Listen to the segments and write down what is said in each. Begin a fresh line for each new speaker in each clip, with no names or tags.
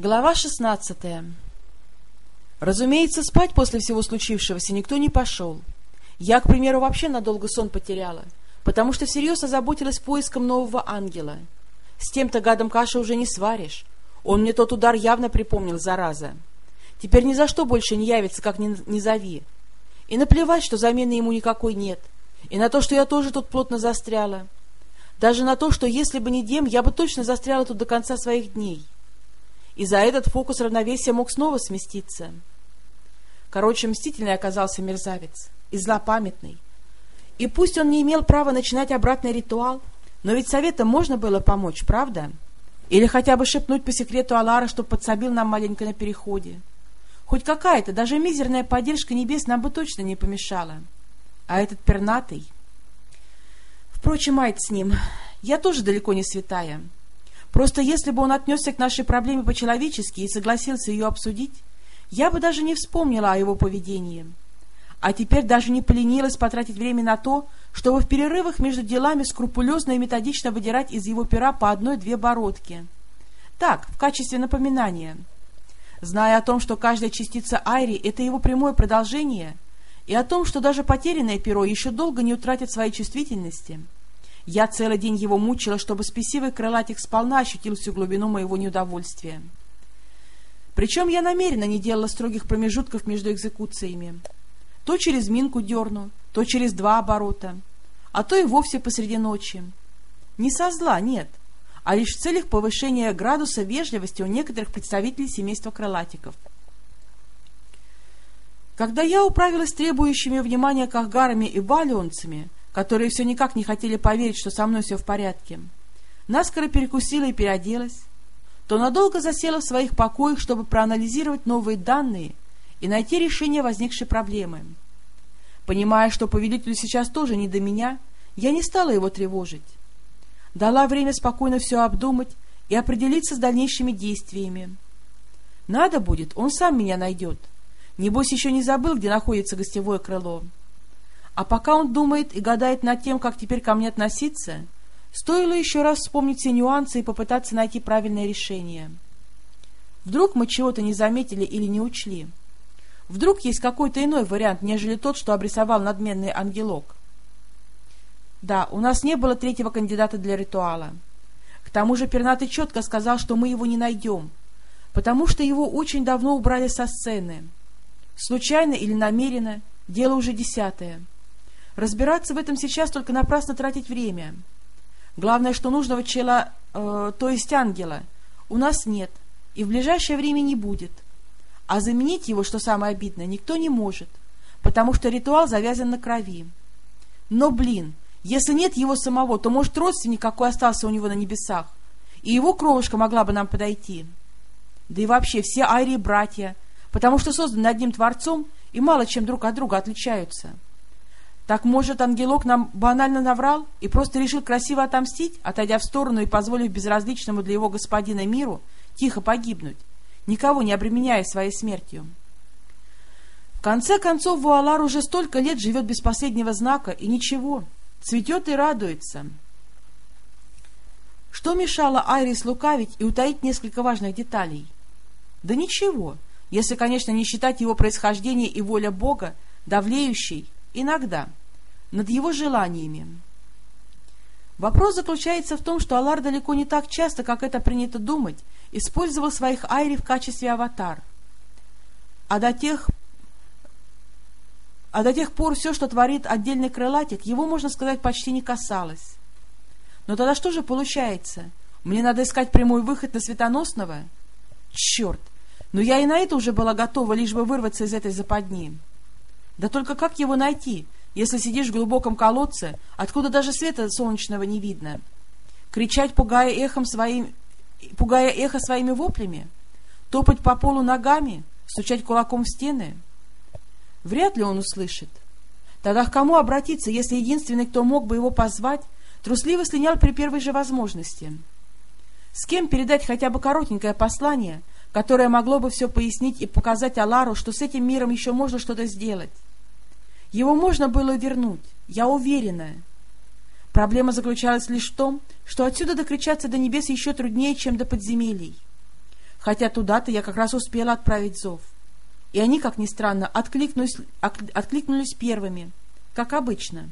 Глава шестнадцатая Разумеется, спать после всего случившегося никто не пошел. Я, к примеру, вообще надолго сон потеряла, потому что всерьез озаботилась поиском нового ангела. С тем-то гадом каши уже не сваришь. Он мне тот удар явно припомнил, зараза. Теперь ни за что больше не явится, как ни, ни зови. И наплевать, что замены ему никакой нет. И на то, что я тоже тут плотно застряла. Даже на то, что если бы не Дем, я бы точно застряла тут до конца своих дней и за этот фокус равновесия мог снова сместиться. Короче, мстительный оказался мерзавец и злопамятный. И пусть он не имел права начинать обратный ритуал, но ведь советом можно было помочь, правда? Или хотя бы шепнуть по секрету Алара, чтобы подсобил нам маленько на переходе. Хоть какая-то, даже мизерная поддержка небес нам бы точно не помешала. А этот пернатый... Впрочем, айт с ним. Я тоже далеко не святая. Просто если бы он отнесся к нашей проблеме по-человечески и согласился ее обсудить, я бы даже не вспомнила о его поведении. А теперь даже не поленилась потратить время на то, чтобы в перерывах между делами скрупулезно и методично выдирать из его пера по одной-две бородки. Так, в качестве напоминания. Зная о том, что каждая частица Айри — это его прямое продолжение, и о том, что даже потерянное перо еще долго не утратит своей чувствительности — я целый день его мучила, чтобы спесивый крылатик сполна ощутил всю глубину моего неудовольствия. Причем я намеренно не делала строгих промежутков между экзекуциями. То через минку дерну, то через два оборота, а то и вовсе посреди ночи. Не со зла, нет, а лишь в целях повышения градуса вежливости у некоторых представителей семейства крылатиков. Когда я управилась требующими внимания кахгарами и балионцами, которые все никак не хотели поверить, что со мной все в порядке, наскоро перекусила и переоделась, то надолго засела в своих покоях, чтобы проанализировать новые данные и найти решение возникшей проблемы. Понимая, что повелителю сейчас тоже не до меня, я не стала его тревожить. Дала время спокойно все обдумать и определиться с дальнейшими действиями. Надо будет, он сам меня найдет. Небось, еще не забыл, где находится гостевое крыло. А пока он думает и гадает над тем, как теперь ко мне относиться, стоило еще раз вспомнить все нюансы и попытаться найти правильное решение. Вдруг мы чего-то не заметили или не учли. Вдруг есть какой-то иной вариант, нежели тот, что обрисовал надменный ангелок. Да, у нас не было третьего кандидата для ритуала. К тому же Пернатый четко сказал, что мы его не найдем, потому что его очень давно убрали со сцены. Случайно или намеренно, дело уже десятое. Разбираться в этом сейчас только напрасно тратить время. Главное, что нужного чела, э, то есть ангела, у нас нет и в ближайшее время не будет. А заменить его, что самое обидное, никто не может, потому что ритуал завязан на крови. Но, блин, если нет его самого, то, может, родственник какой остался у него на небесах, и его кровушка могла бы нам подойти. Да и вообще все Айри братья, потому что созданы одним Творцом и мало чем друг от друга отличаются. Так, может, ангелок нам банально наврал и просто решил красиво отомстить, отойдя в сторону и позволив безразличному для его господина миру тихо погибнуть, никого не обременяя своей смертью? В конце концов, Вуалар уже столько лет живет без последнего знака, и ничего, цветет и радуется. Что мешало Айрис лукавить и утаить несколько важных деталей? Да ничего, если, конечно, не считать его происхождение и воля Бога, давлеющей, иногда, над его желаниями. Вопрос заключается в том, что Алар далеко не так часто, как это принято думать, использовал своих айри в качестве аватар. А до тех, а до тех пор все, что творит отдельный крылатик, его, можно сказать, почти не касалось. Но тогда что же получается? Мне надо искать прямой выход на светоносного? Черт! Но я и на это уже была готова, лишь бы вырваться из этой западни. Да только как его найти, если сидишь в глубоком колодце, откуда даже света солнечного не видно? Кричать, пугая эхом своим, пугая эхо своими воплями? Топать по полу ногами? Стучать кулаком в стены? Вряд ли он услышит. Тогда к кому обратиться, если единственный, кто мог бы его позвать, трусливо слинял при первой же возможности? С кем передать хотя бы коротенькое послание, которое могло бы все пояснить и показать Алару, что с этим миром еще можно что-то сделать? Его можно было вернуть, я уверена. Проблема заключалась лишь в том, что отсюда докричаться до небес еще труднее, чем до подземелий. хотя туда-то я как раз успела отправить зов. И они, как ни странно, откликнулись, откликнулись первыми, как обычно.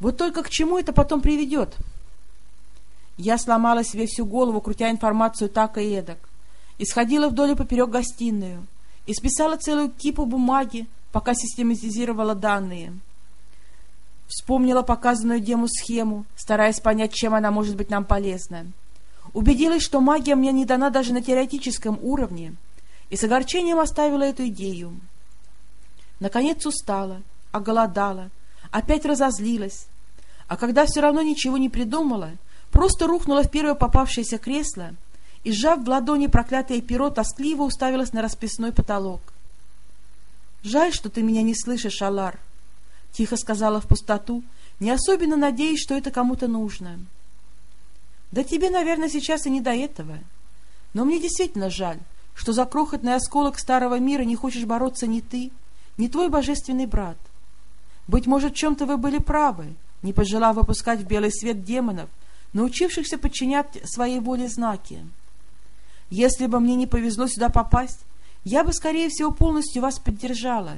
Вот только к чему это потом приведет? Я сломала себе всю голову, крутя информацию так и эдак, и сходила вдоль и поперек гостиную, и списала целую кипу бумаги, пока систематизировала данные. Вспомнила показанную Дему схему, стараясь понять, чем она может быть нам полезна. Убедилась, что магия мне не дана даже на теоретическом уровне, и с огорчением оставила эту идею. Наконец устала, оголодала, опять разозлилась, а когда все равно ничего не придумала, просто рухнула в первое попавшееся кресло и, сжав в ладони проклятое перо, тоскливо уставилась на расписной потолок. «Жаль, что ты меня не слышишь, Алар», — тихо сказала в пустоту, не особенно надеясь, что это кому-то нужно. «Да тебе, наверное, сейчас и не до этого. Но мне действительно жаль, что за крохотный осколок старого мира не хочешь бороться ни ты, ни твой божественный брат. Быть может, в чем-то вы были правы, не пожелав выпускать в белый свет демонов, научившихся подчинять своей воле знаки. Если бы мне не повезло сюда попасть, я бы, скорее всего, полностью вас поддержала.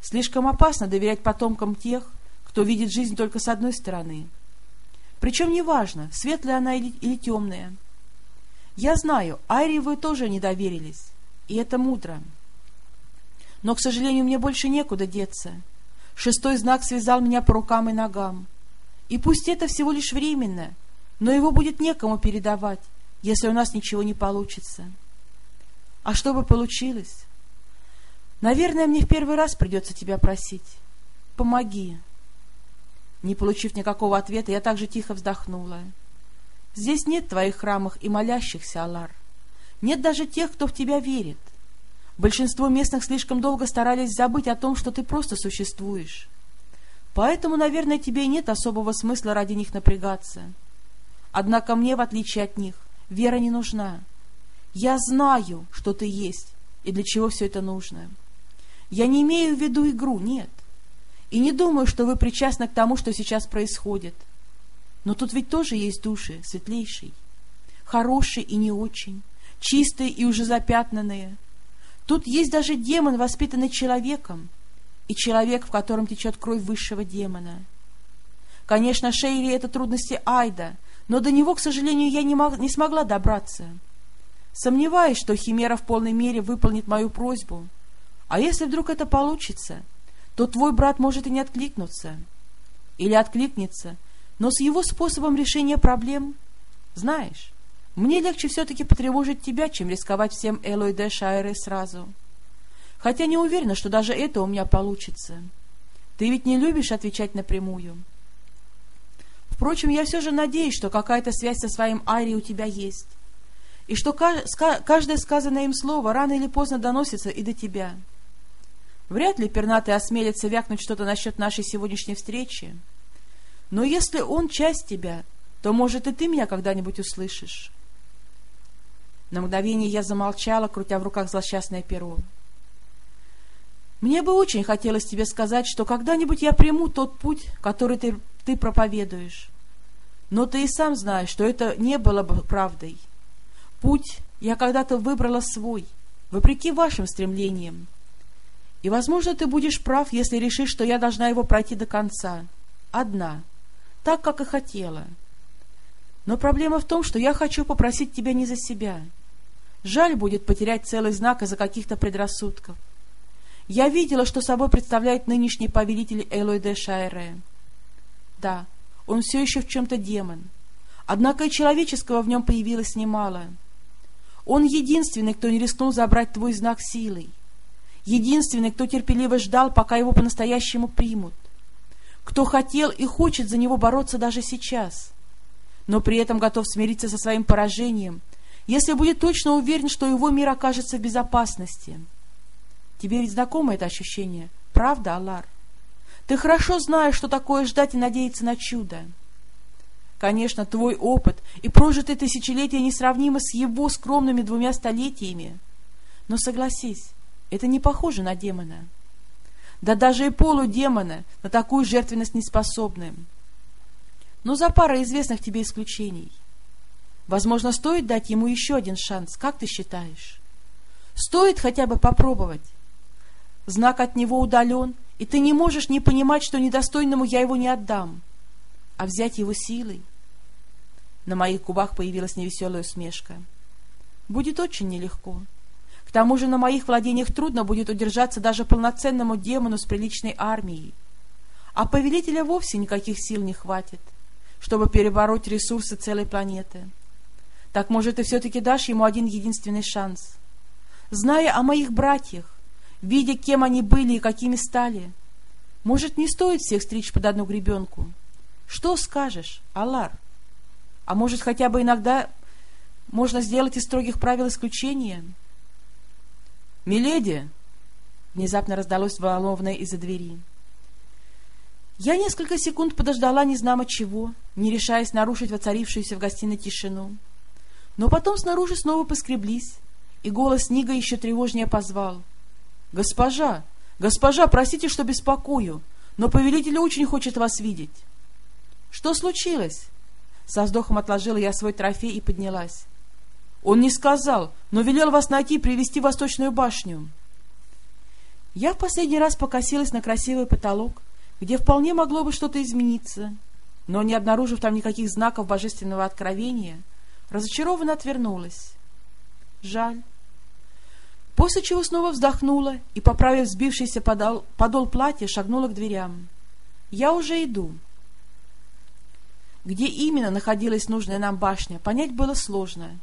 Слишком опасно доверять потомкам тех, кто видит жизнь только с одной стороны. Причем неважно, светлая она или, темная. Я знаю, Айри вы тоже не доверились, и это мудро. Но, к сожалению, мне больше некуда деться. Шестой знак связал меня по рукам и ногам. И пусть это всего лишь временно, но его будет некому передавать, если у нас ничего не получится. А что бы получилось? Наверное, мне в первый раз придется тебя просить. Помоги. Не получив никакого ответа, я также тихо вздохнула. Здесь нет твоих храмов и молящихся, Алар. Нет даже тех, кто в тебя верит. Большинство местных слишком долго старались забыть о том, что ты просто существуешь. Поэтому, наверное, тебе и нет особого смысла ради них напрягаться. Однако мне, в отличие от них, вера не нужна. Я знаю, что ты есть и для чего все это нужно. Я не имею в виду игру, нет. И не думаю, что вы причастны к тому, что сейчас происходит. Но тут ведь тоже есть души, светлейшие, хорошие и не очень, чистые и уже запятнанные. Тут есть даже демон, воспитанный человеком, и человек, в котором течет кровь высшего демона. Конечно, Шейри — это трудности Айда, но до него, к сожалению, я не, мог, не смогла добраться. Сомневаюсь, что Химера в полной мере выполнит мою просьбу. А если вдруг это получится, то твой брат может и не откликнуться. Или откликнется, но с его способом решения проблем, знаешь, мне легче все-таки потревожить тебя, чем рисковать всем Элой де Шайре сразу. Хотя не уверена, что даже это у меня получится. Ты ведь не любишь отвечать напрямую. Впрочем, я все же надеюсь, что какая-то связь со своим Айри у тебя есть, и что каждое сказанное им слово рано или поздно доносится и до тебя. Вряд ли пернатый осмелится вякнуть что-то насчет нашей сегодняшней встречи, но если он часть тебя, то, может, и ты меня когда-нибудь услышишь. На мгновение я замолчала, крутя в руках злосчастное перо. Мне бы очень хотелось тебе сказать, что когда-нибудь я приму тот путь, который ты, ты проповедуешь. Но ты и сам знаешь, что это не было бы правдой. Путь я когда-то выбрала свой, вопреки вашим стремлениям. И, возможно, ты будешь прав, если решишь, что я должна его пройти до конца. Одна — так, как и хотела. Но проблема в том, что я хочу попросить тебя не за себя. Жаль будет потерять целый знак из-за каких-то предрассудков. Я видела, что собой представляет нынешний повелитель Элой де Шайре. Да, он все еще в чем-то демон. Однако и человеческого в нем появилось немало. Он единственный, кто не рискнул забрать твой знак силой. Единственный, кто терпеливо ждал, пока его по-настоящему примут кто хотел и хочет за него бороться даже сейчас, но при этом готов смириться со своим поражением, если будет точно уверен, что его мир окажется в безопасности. Тебе ведь знакомо это ощущение, правда, Алар? Ты хорошо знаешь, что такое ждать и надеяться на чудо. Конечно, твой опыт и прожитые тысячелетия несравнимы с его скромными двумя столетиями. Но согласись, это не похоже на демона да даже и полудемоны на такую жертвенность не способны. Но за парой известных тебе исключений. Возможно, стоит дать ему еще один шанс, как ты считаешь? Стоит хотя бы попробовать. Знак от него удален, и ты не можешь не понимать, что недостойному я его не отдам, а взять его силой. На моих губах появилась невеселая усмешка. Будет очень нелегко. К тому же на моих владениях трудно будет удержаться даже полноценному демону с приличной армией. А повелителя вовсе никаких сил не хватит, чтобы перебороть ресурсы целой планеты. Так, может, ты все-таки дашь ему один единственный шанс. Зная о моих братьях, видя, кем они были и какими стали, может, не стоит всех стричь под одну гребенку? Что скажешь, Алар? А может, хотя бы иногда можно сделать из строгих правил исключения? «Миледи!» — внезапно раздалось взволнованное из-за двери. Я несколько секунд подождала незнамо чего, не решаясь нарушить воцарившуюся в гостиной тишину. Но потом снаружи снова поскреблись, и голос Нига еще тревожнее позвал. «Госпожа! Госпожа, простите, что беспокою, но повелитель очень хочет вас видеть». «Что случилось?» Со вздохом отложила я свой трофей и поднялась. «Он не сказал, но велел вас найти и привести в Восточную башню». Я в последний раз покосилась на красивый потолок, где вполне могло бы что-то измениться, но, не обнаружив там никаких знаков божественного откровения, — разочарованно отвернулась. Жаль. После чего снова вздохнула и, поправив сбившийся подол, подол платья, шагнула к дверям. «Я уже иду». Где именно находилась нужная нам башня, понять было сложно.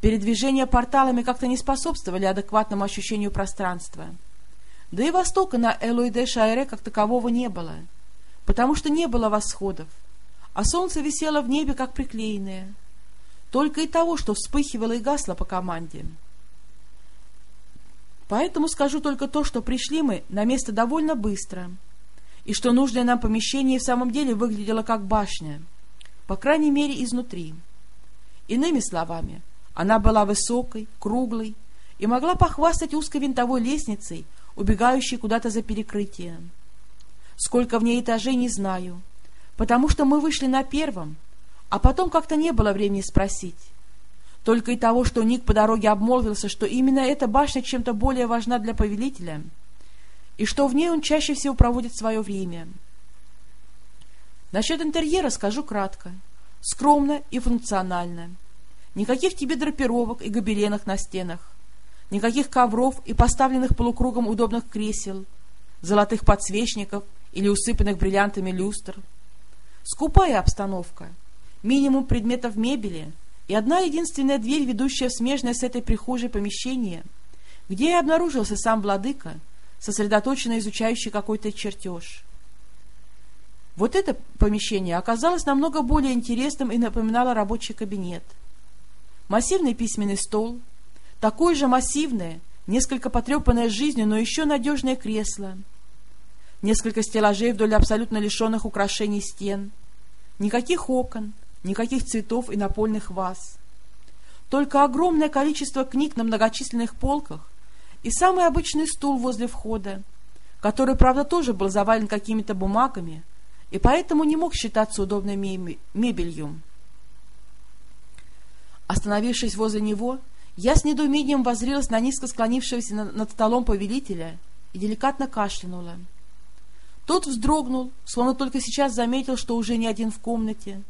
Передвижения порталами как-то не способствовали адекватному ощущению пространства. Да и востока на Элуиде-Шайре как такового не было, потому что не было восходов, а солнце висело в небе как приклеенное — только и того, что вспыхивало и гасло по команде. Поэтому скажу только то, что пришли мы на место довольно быстро, и что нужное нам помещение в самом деле выглядело как башня, по крайней мере изнутри. Иными словами, она была высокой, круглой и могла похвастать узкой винтовой лестницей, убегающей куда-то за перекрытие. Сколько в ней этажей, не знаю, потому что мы вышли на первом, а потом как-то не было времени спросить. Только и того, что Ник по дороге обмолвился, что именно эта башня чем-то более важна для повелителя, и что в ней он чаще всего проводит свое время. Насчет интерьера скажу кратко. Скромно и функционально. Никаких тебе драпировок и гобеленов на стенах. Никаких ковров и поставленных полукругом удобных кресел, золотых подсвечников или усыпанных бриллиантами люстр. Скупая обстановка — минимум предметов мебели и одна единственная дверь, ведущая в смежное с этой прихожей помещение, где и обнаружился сам владыка, сосредоточенно изучающий какой-то чертеж. Вот это помещение оказалось намного более интересным и напоминало рабочий кабинет. Массивный письменный стол, такое же массивное, несколько потрепанное жизнью, но еще надежное кресло, несколько стеллажей вдоль абсолютно лишенных украшений стен, никаких окон, никаких цветов и напольных ваз. Только огромное количество книг на многочисленных полках и самый обычный стул возле входа, который, правда, тоже был завален какими-то бумагами и поэтому не мог считаться удобной мебелью. Остановившись возле него, я с недоумением воззрелась на низко склонившегося над столом повелителя и деликатно кашлянула. Тот вздрогнул, словно только сейчас заметил, что уже не один в комнате,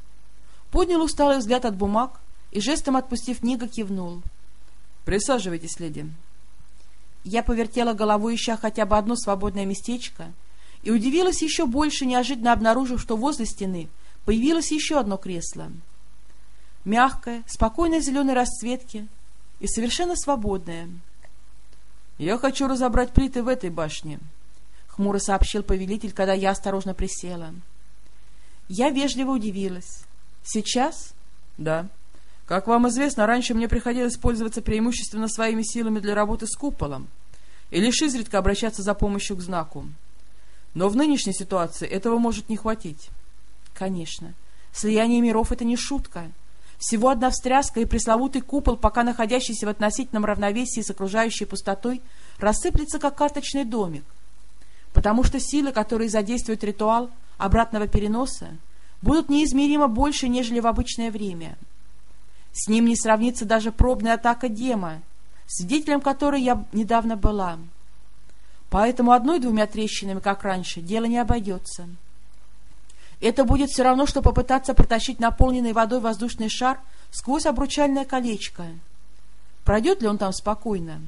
поднял усталый взгляд от бумаг и, жестом отпустив Нига, кивнул. «Присаживайтесь, леди». Я повертела головой, ища хотя бы одно свободное местечко, и удивилась еще больше, неожиданно обнаружив, что возле стены появилось еще одно кресло. Мягкое, спокойной зеленой расцветки и совершенно свободное. «Я хочу разобрать плиты в этой башне», — хмуро сообщил повелитель, когда я осторожно присела. Я вежливо удивилась. Сейчас? Да. Как вам известно, раньше мне приходилось пользоваться преимущественно своими силами для работы с куполом и лишь изредка обращаться за помощью к знаку. Но в нынешней ситуации этого может не хватить. Конечно. Слияние миров — это не шутка. Всего одна встряска, и пресловутый купол, пока находящийся в относительном равновесии с окружающей пустотой, рассыплется, как карточный домик. Потому что силы, которые задействуют ритуал обратного переноса, будут неизмеримо больше, нежели в обычное время. С ним не сравнится даже пробная атака Дема, свидетелем которой я недавно была. Поэтому одной-двумя трещинами, как раньше, дело не обойдется. Это будет все равно, что попытаться протащить наполненный водой воздушный шар сквозь обручальное колечко. Пройдет ли он там спокойно?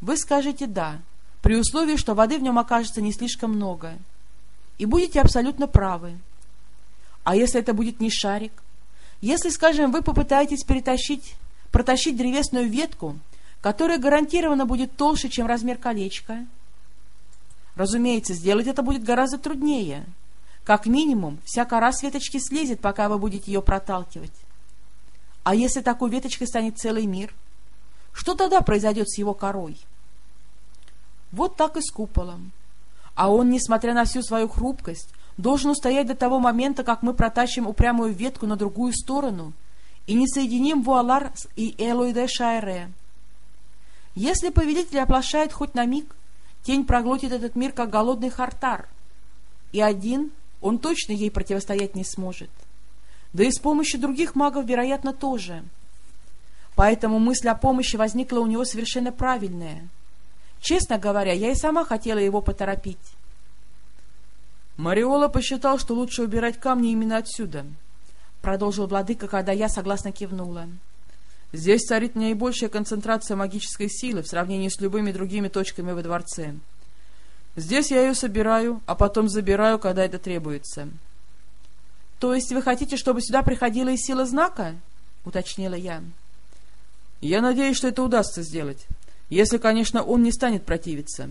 Вы скажете «да», при условии, что воды в нем окажется не слишком много. И будете абсолютно правы. А если это будет не шарик? Если, скажем, вы попытаетесь перетащить, протащить древесную ветку, которая гарантированно будет толще, чем размер колечка, разумеется, сделать это будет гораздо труднее. Как минимум, вся кора с веточки слезет, пока вы будете ее проталкивать. А если такой веточкой станет целый мир? Что тогда произойдет с его корой? Вот так и с куполом. А он, несмотря на всю свою хрупкость, должен устоять до того момента, как мы протащим упрямую ветку на другую сторону и не соединим Вуалар и Элойде Шайре. Если повелитель оплошает хоть на миг, тень проглотит этот мир, как голодный хартар, и один он точно ей противостоять не сможет. Да и с помощью других магов, вероятно, тоже. Поэтому мысль о помощи возникла у него совершенно правильная. Честно говоря, я и сама хотела его поторопить.
Мариола посчитал, что лучше убирать камни именно отсюда, — продолжил владыка, когда я согласно кивнула. Здесь царит наибольшая концентрация магической силы в сравнении с любыми другими точками во дворце. Здесь я ее собираю, а потом забираю, когда это требуется.
— То есть вы хотите, чтобы сюда приходила и сила знака? — уточнила я.
— Я надеюсь, что это удастся сделать, если, конечно, он не станет противиться.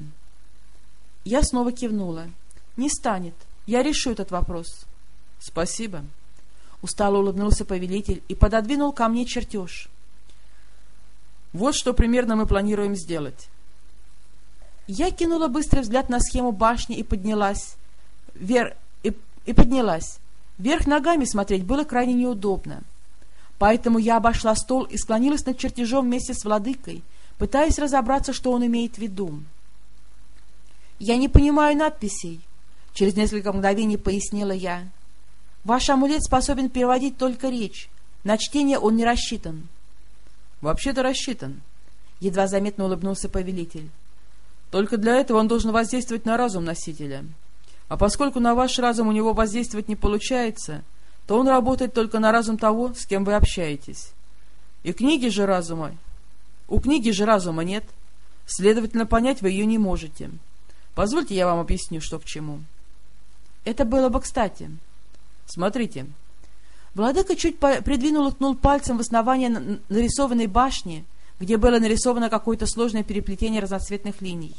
Я снова кивнула. — не станет. Я решу этот вопрос.
— Спасибо.
Устало улыбнулся повелитель и пододвинул ко мне чертеж.
— Вот что примерно мы планируем сделать.
Я кинула быстрый взгляд на схему башни и поднялась. Вер... И, и поднялась. Вверх ногами смотреть было крайне неудобно. Поэтому я обошла стол и склонилась над чертежом вместе с владыкой, пытаясь разобраться, что он имеет в виду. «Я не понимаю надписей», Через несколько мгновений пояснила я. Ваш амулет способен переводить только речь. На чтение он не рассчитан.
Вообще-то рассчитан. Едва заметно улыбнулся повелитель. Только для этого он должен воздействовать на разум носителя. А поскольку на ваш разум у него воздействовать не получается, то он работает только на разум того, с кем вы общаетесь. И книги же разума... У книги же разума нет. Следовательно, понять вы ее не можете. Позвольте я вам объясню, что к чему.
— это было бы кстати.
Смотрите.
Владыка чуть придвинул и ткнул пальцем в основание нарисованной башни, где было нарисовано какое-то сложное переплетение разноцветных линий.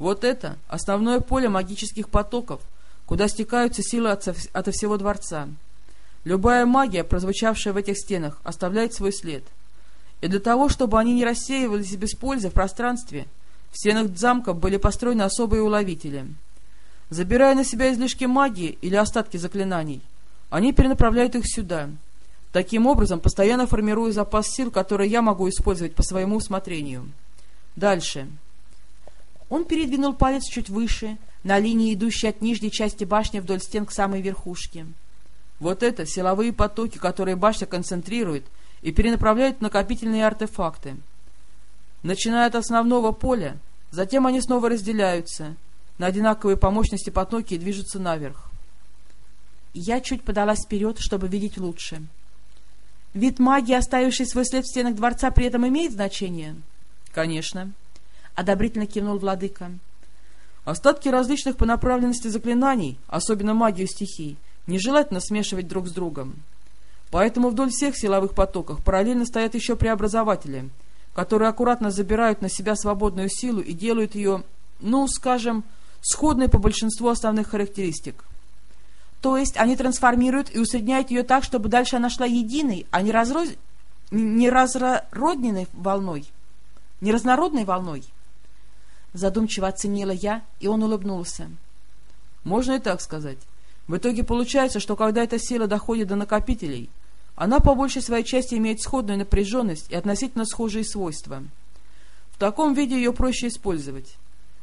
Вот это основное поле магических потоков, куда стекаются силы от, от всего дворца. Любая магия, прозвучавшая в этих стенах, оставляет свой след. И для того, чтобы они не рассеивались без пользы в пространстве, в стенах замка были построены особые уловители — Забирая на себя излишки магии или остатки заклинаний, они перенаправляют их сюда. Таким образом, постоянно формируя запас сил, который я могу использовать по своему усмотрению. Дальше.
Он передвинул палец чуть выше, на линии, идущей от нижней части башни вдоль стен к самой верхушке.
Вот это силовые потоки, которые башня концентрирует и перенаправляет в накопительные артефакты. Начиная от основного поля, затем они снова разделяются — на одинаковые по мощности потоки движутся наверх.
Я чуть подалась вперед, чтобы видеть лучше. Вид магии, оставивший свой след в стенах дворца, при этом имеет значение?
— Конечно.
— одобрительно кивнул владыка.
Остатки различных по направленности заклинаний, особенно магию стихий, нежелательно смешивать друг с другом. Поэтому вдоль всех силовых потоков параллельно стоят еще преобразователи, которые аккуратно забирают на себя свободную силу и делают ее, ну, скажем, сходной по большинству основных характеристик.
То есть они трансформируют и усредняют ее так, чтобы дальше она шла единой, а не, разроз... не разродненной волной, не разнородной волной? Задумчиво оценила я, и он улыбнулся.
Можно и так сказать. В итоге получается, что когда эта сила доходит до накопителей, она по большей своей части имеет сходную напряженность и относительно схожие свойства. В таком виде ее проще использовать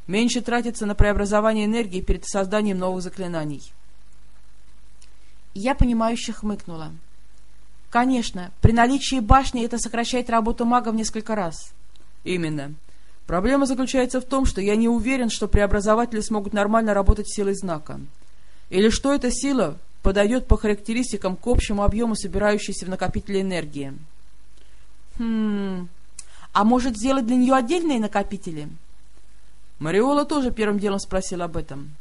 меньше тратится на преобразование энергии перед созданием новых заклинаний.
Я понимающе хмыкнула. Конечно, при наличии башни это сокращает работу мага в несколько раз.
Именно. Проблема заключается в том, что я не уверен, что преобразователи смогут нормально работать силой знака. Или что эта сила подойдет по характеристикам к общему объему собирающейся в накопителе энергии.
Хм... А может сделать для нее отдельные накопители?
Мариола тоже первым делом спросил об этом.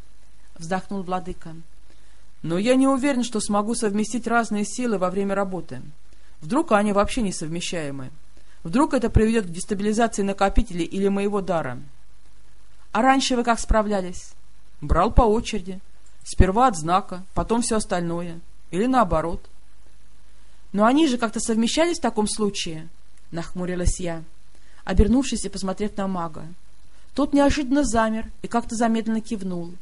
Вздохнул владыка.
Но я не уверен, что смогу совместить разные силы во время работы. Вдруг они вообще несовмещаемы. Вдруг это приведет к дестабилизации накопителей или моего дара.
А раньше вы как справлялись?
Брал по очереди. Сперва от знака, потом все остальное. Или наоборот.
Но они же как-то совмещались в таком случае, нахмурилась я, обернувшись и посмотрев на мага. Тот неожиданно замер и как-то замедленно кивнул.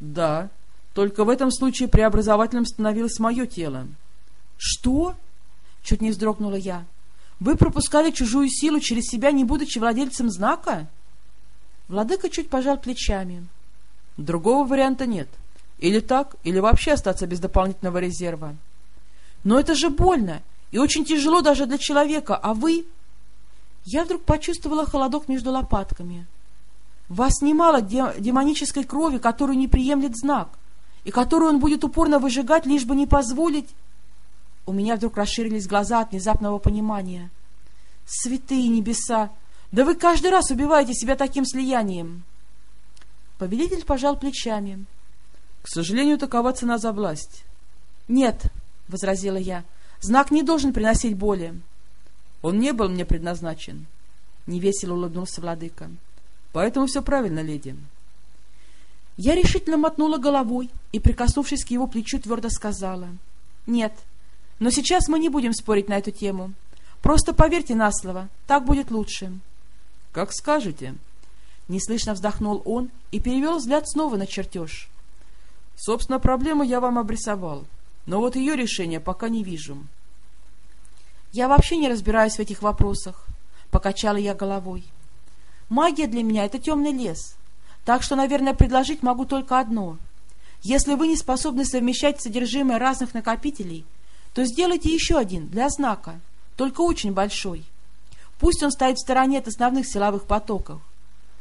Да, только в этом случае преобразователем становилось мое тело.
— Что? — чуть не вздрогнула я. — Вы пропускали чужую силу через себя, не будучи владельцем знака? Владыка чуть пожал плечами.
— Другого варианта нет. Или так, или вообще остаться без дополнительного резерва.
— Но это же больно и очень тяжело даже для человека, а вы... Я вдруг почувствовала холодок между лопатками. — Вас немало демонической крови, которую не приемлет знак и которую он будет упорно выжигать, лишь бы не позволить... У меня вдруг расширились глаза от внезапного понимания. «Святые небеса! Да вы каждый раз убиваете себя таким слиянием!» Повелитель пожал плечами.
«К сожалению, такова цена за власть».
«Нет», — возразила я, — «знак не должен приносить боли».
«Он не был мне предназначен», — невесело улыбнулся владыка. «Поэтому все правильно, леди».
Я решительно мотнула головой и, прикоснувшись к его плечу, твердо сказала. «Нет, но сейчас мы не будем спорить на эту тему. Просто поверьте на слово, так будет лучше».
«Как скажете».
Неслышно вздохнул он и перевел взгляд снова на чертеж.
«Собственно, проблему я вам обрисовал, но вот ее решения пока не вижу».
«Я вообще не разбираюсь в этих вопросах», — покачала я головой. «Магия для меня — это темный лес». Так что, наверное, предложить могу только одно. Если вы не способны совмещать содержимое разных накопителей, то сделайте еще один для знака, только очень большой. Пусть он стоит в стороне от основных силовых потоков.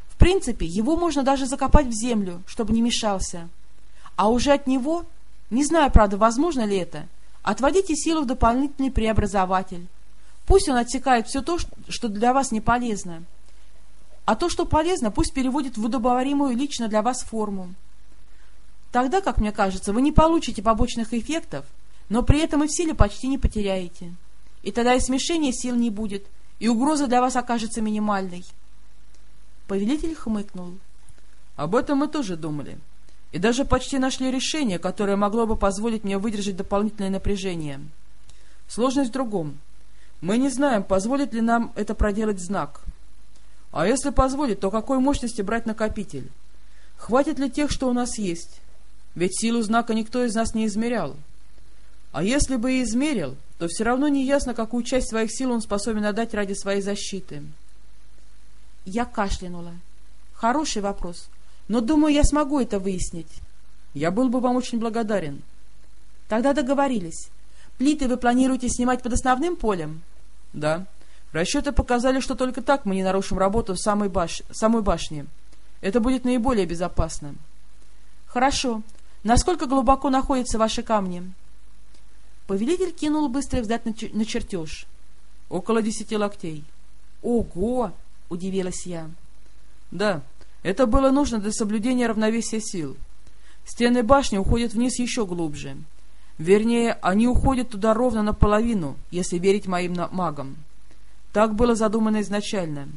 В принципе, его можно даже закопать в землю, чтобы не мешался. А уже от него, не знаю, правда, возможно ли это, отводите силу в дополнительный преобразователь. Пусть он отсекает все то, что для вас не полезно. А то, что полезно, пусть переводит в удобоваримую лично для вас форму. Тогда, как мне кажется, вы не получите побочных эффектов, но при этом и в силе почти не потеряете. И тогда и смешения сил не будет, и угроза для вас окажется минимальной. Повелитель хмыкнул.
Об этом мы тоже думали. И даже почти нашли решение, которое могло бы позволить мне выдержать дополнительное напряжение. Сложность в другом. Мы не знаем, позволит ли нам это проделать знак — а если позволит, то какой мощности брать накопитель? Хватит ли тех, что у нас есть? Ведь силу знака никто из нас не измерял. А если бы и измерил, то все равно не ясно, какую часть своих сил он способен отдать ради своей защиты.
Я кашлянула. Хороший вопрос, но думаю, я смогу это выяснить.
Я был бы вам очень благодарен.
Тогда договорились. Плиты вы планируете снимать под основным полем?
Да. Расчеты показали, что только так мы не нарушим работу самой, баш... самой башни. Это будет наиболее безопасно.
Хорошо. Насколько глубоко находятся ваши камни? Повелитель кинул быстрый взгляд на, на чертеж.
Около десяти локтей.
Ого! Удивилась я.
Да, это было нужно для соблюдения равновесия сил. Стены башни уходят вниз еще глубже. Вернее, они уходят туда ровно наполовину, если верить моим магам. Так было задумано изначально.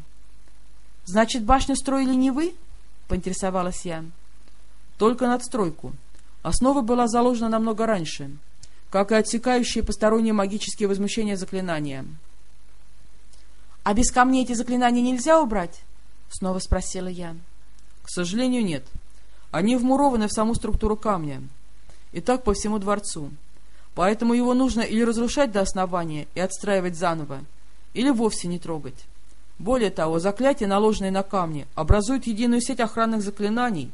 — Значит, башню строили не вы? — поинтересовалась я.
— Только надстройку. Основа была заложена намного раньше, как и отсекающие посторонние магические возмущения заклинания.
— А без камней эти заклинания нельзя убрать? — снова спросила я.
— К сожалению, нет. Они вмурованы в саму структуру камня. И так по всему дворцу. Поэтому его нужно или разрушать до основания и отстраивать заново, или вовсе не трогать. Более того, заклятия, наложенные на камни, образуют единую сеть охранных заклинаний,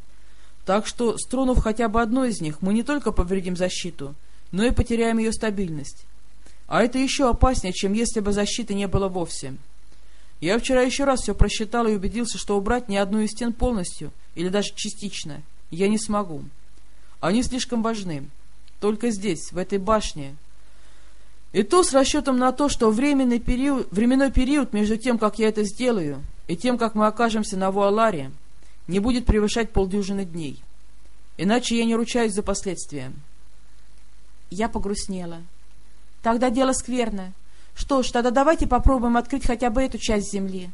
так что, стронув хотя бы одно из них, мы не только повредим защиту, но и потеряем ее стабильность. А это еще опаснее, чем если бы защиты не было вовсе. Я вчера еще раз все просчитал и убедился, что убрать ни одну из стен полностью, или даже частично, я не смогу. Они слишком важны. Только здесь, в этой башне. И то с расчетом на то, что временный период, временной период между тем, как я это сделаю, и тем, как мы окажемся на Вуаларе, не будет превышать полдюжины дней. Иначе я не ручаюсь за последствия.
Я погрустнела. Тогда дело скверное. Что ж, тогда давайте попробуем открыть хотя бы эту часть земли.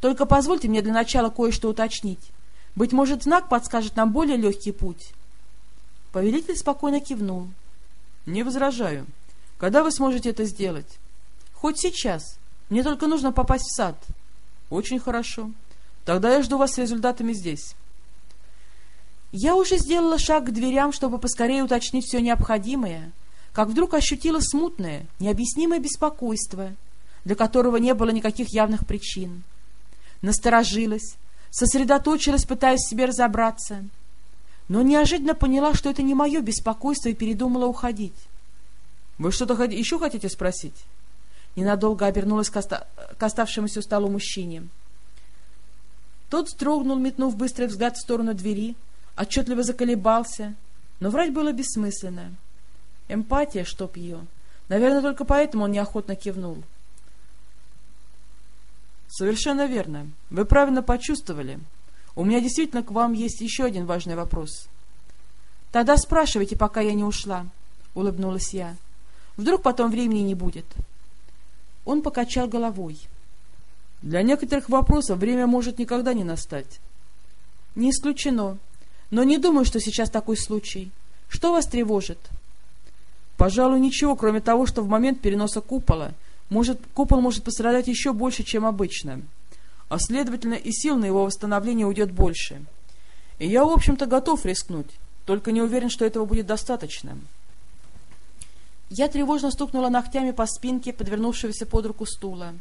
Только позвольте мне для начала кое-что уточнить. Быть может, знак подскажет нам более легкий путь. Повелитель спокойно кивнул.
— Не возражаю. Когда вы сможете это сделать?
— Хоть сейчас. Мне только нужно попасть в сад.
— Очень хорошо. Тогда я жду вас с результатами здесь.
Я уже сделала шаг к дверям, чтобы поскорее уточнить все необходимое, как вдруг ощутила смутное, необъяснимое беспокойство, для которого не было никаких явных причин. Насторожилась, сосредоточилась, пытаясь себе разобраться, но неожиданно поняла, что это не мое беспокойство, и передумала уходить.
— Вы что-то еще хотите спросить?
Ненадолго обернулась к, оста... к оставшемуся столу мужчине. Тот вздрогнул, метнув быстрый взгляд в сторону двери, отчетливо заколебался, но врать было бессмысленно. — Эмпатия, чтоб ее. Наверное, только поэтому он неохотно кивнул.
Совершенно верно. Вы правильно почувствовали. У меня действительно к вам есть еще один важный вопрос.
Тогда спрашивайте, пока я не ушла, — улыбнулась я. Вдруг потом времени не будет. Он покачал головой.
Для некоторых вопросов время может никогда не настать.
Не исключено. Но не думаю, что сейчас такой случай. Что вас тревожит?
— Пожалуй, ничего, кроме того, что в момент переноса купола может, купол может пострадать еще больше, чем обычно, а следовательно и сил на его восстановление уйдет больше. И я, в общем-то, готов рискнуть, только не уверен, что этого будет достаточно.
Я тревожно стукнула ногтями по спинке подвернувшегося под руку стула.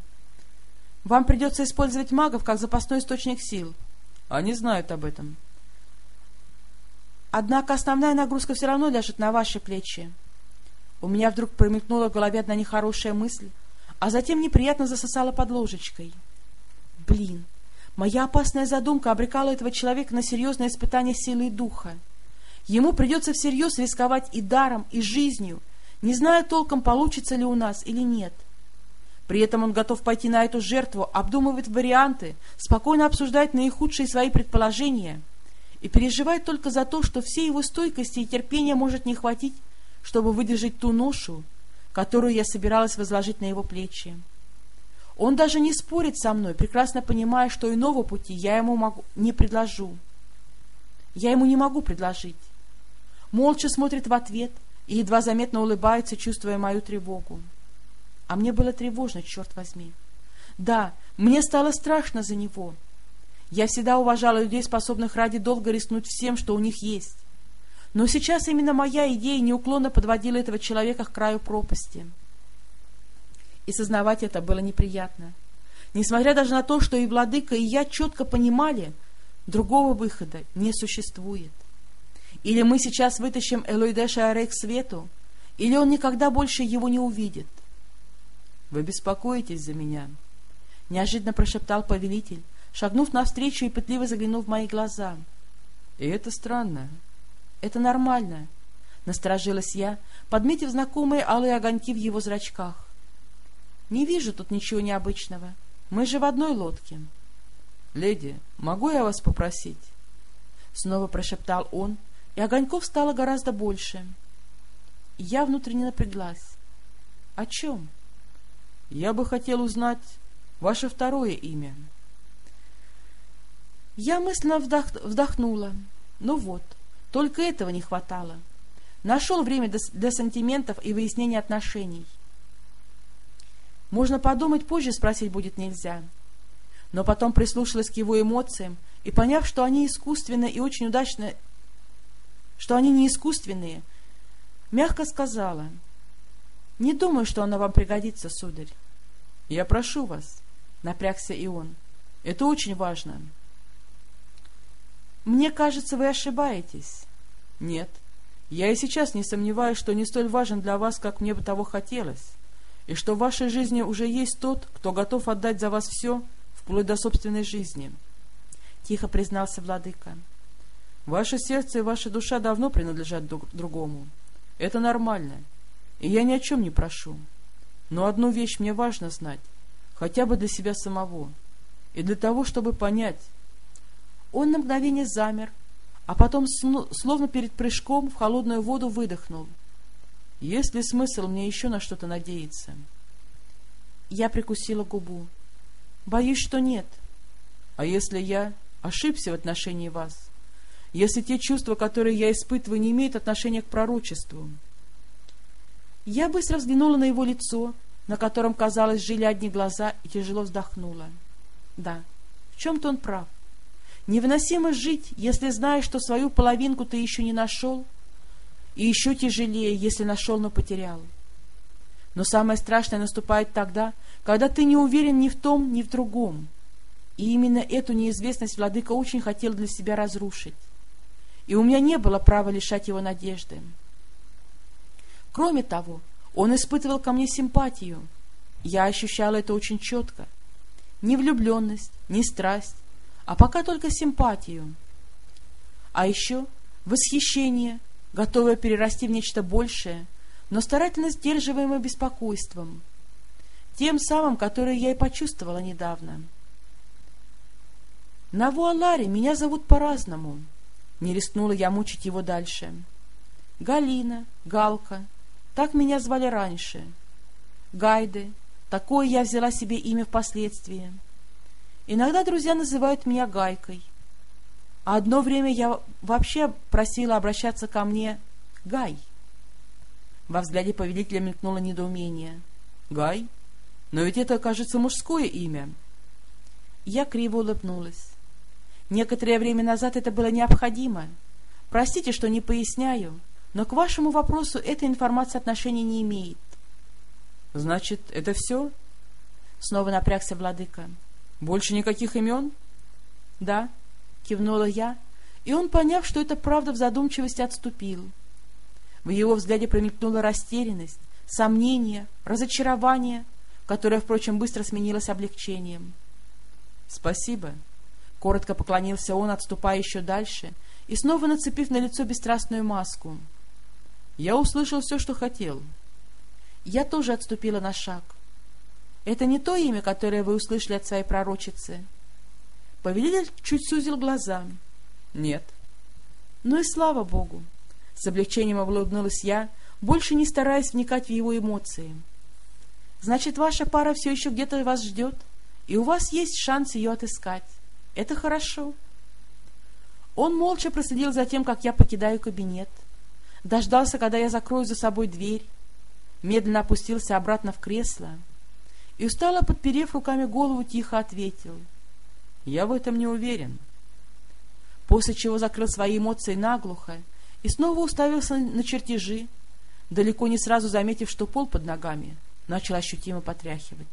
«Вам придется использовать магов как запасной источник сил».
«Они знают об этом».
«Однако основная нагрузка все равно ляжет на ваши плечи», у меня вдруг промелькнула в голове одна нехорошая мысль, а затем неприятно засосала под ложечкой. Блин, моя опасная задумка обрекала этого человека на серьезное испытание силы и духа. Ему придется всерьез рисковать и даром, и жизнью, не зная толком, получится ли у нас или нет. При этом он готов пойти на эту жертву, обдумывает варианты, спокойно обсуждает наихудшие свои предположения и переживает только за то, что всей его стойкости и терпения может не хватить чтобы выдержать ту ношу, которую я собиралась возложить на его плечи. Он даже не спорит со мной, прекрасно понимая, что иного пути я ему могу, не предложу. Я ему не могу предложить. Молча смотрит в ответ и едва заметно улыбается, чувствуя мою тревогу. А мне было тревожно, черт возьми. Да, мне стало страшно за него. Я всегда уважала людей, способных ради долго рискнуть всем, что у них есть. Но сейчас именно моя идея неуклонно подводила этого человека к краю пропасти. И сознавать это было неприятно. Несмотря даже на то, что и владыка, и я четко понимали, другого выхода не существует. Или мы сейчас вытащим Элойдеша Аре к свету, или он никогда больше его не увидит.
— Вы беспокоитесь за меня?
— неожиданно прошептал повелитель, шагнув навстречу и пытливо заглянув в мои глаза.
— И это странно.
Это нормально, — насторожилась я, подметив знакомые алые огоньки в его зрачках. Не вижу тут ничего необычного. Мы же в одной лодке.
— Леди, могу я вас попросить?
Снова прошептал он, и огоньков стало гораздо больше. Я внутренне напряглась. — О чем?
— Я бы хотел узнать ваше второе имя.
Я мысленно вдох... вдохнула. Ну вот, только этого не хватало. Нашел время для сантиментов и выяснения отношений. Можно подумать, позже спросить будет нельзя. Но потом прислушалась к его эмоциям и, поняв, что они искусственные и очень удачно, что они не искусственные, мягко сказала, «Не думаю, что оно вам пригодится, сударь».
«Я прошу вас», —
напрягся и он.
«Это очень важно».
«Мне кажется, вы ошибаетесь».
«Нет, я и сейчас не сомневаюсь, что не столь важен для вас, как мне бы того хотелось. и что в вашей жизни уже есть тот, кто готов отдать за вас все, вплоть до собственной жизни.
Тихо признался владыка.
Ваше сердце и ваша душа давно принадлежат друг другому. Это нормально, и я ни о чем не прошу. Но одну вещь мне важно знать, хотя бы для себя самого, и для того, чтобы понять.
Он на мгновение замер, а потом, словно перед прыжком, в холодную воду выдохнул.
Есть ли смысл мне еще на что-то надеяться?
Я прикусила губу. Боюсь, что нет.
А если я ошибся в отношении вас? Если те чувства, которые я испытываю, не имеют отношения к пророчеству?
Я быстро взглянула на его лицо, на котором, казалось, жили одни глаза, и тяжело вздохнула. Да, в чем-то он прав. Невыносимо жить, если знаешь, что свою половинку ты еще не нашел, и еще тяжелее, если нашел, но потерял. Но самое страшное наступает тогда, когда ты не уверен ни в том, ни в другом. И именно эту неизвестность владыка очень хотел для себя разрушить. И у меня не было права лишать его надежды. Кроме того, он испытывал ко мне симпатию. Я ощущала это очень четко. Не влюбленность, не страсть, а пока только симпатию. А еще восхищение, готовая перерасти в нечто большее, но старательно сдерживаемое беспокойством, тем самым, которое я и почувствовала недавно. На Вуаларе меня зовут по-разному. Не рискнула я мучить его дальше. Галина, Галка, так меня звали раньше. Гайды, такое я взяла себе имя впоследствии. Иногда друзья называют меня Гайкой — а одно время я вообще просила обращаться ко мне Гай. Во взгляде повелителя мелькнуло недоумение.
Гай? Но ведь это, кажется, мужское имя.
Я криво улыбнулась. Некоторое время назад это было необходимо. Простите, что не поясняю, но к вашему вопросу эта информация отношения не имеет.
Значит, это все?
Снова напрягся владыка.
Больше никаких имен?
Да, кивнула я, и он, поняв, что это правда, в задумчивости отступил. В его взгляде промелькнула растерянность, сомнение, разочарование, которое, впрочем, быстро сменилось облегчением.
— Спасибо.
Коротко поклонился он, отступая еще дальше, и снова нацепив на лицо бесстрастную маску.
— Я услышал все, что хотел.
Я тоже отступила на шаг. — Это не то имя, которое вы услышали от своей пророчицы. — Повелитель чуть сузил глаза.
Нет.
Ну и слава богу. С облегчением улыбнулась я, больше не стараясь вникать в его эмоции. Значит, ваша пара все еще где-то вас ждет, и у вас есть шанс ее отыскать. Это хорошо. Он молча проследил за тем, как я покидаю кабинет, дождался, когда я закрою за собой дверь, медленно опустился обратно в кресло и, устало подперев руками голову, тихо ответил —
я в этом не уверен.
После чего закрыл свои эмоции наглухо и снова уставился на чертежи, далеко не сразу заметив, что пол под ногами начал ощутимо потряхивать.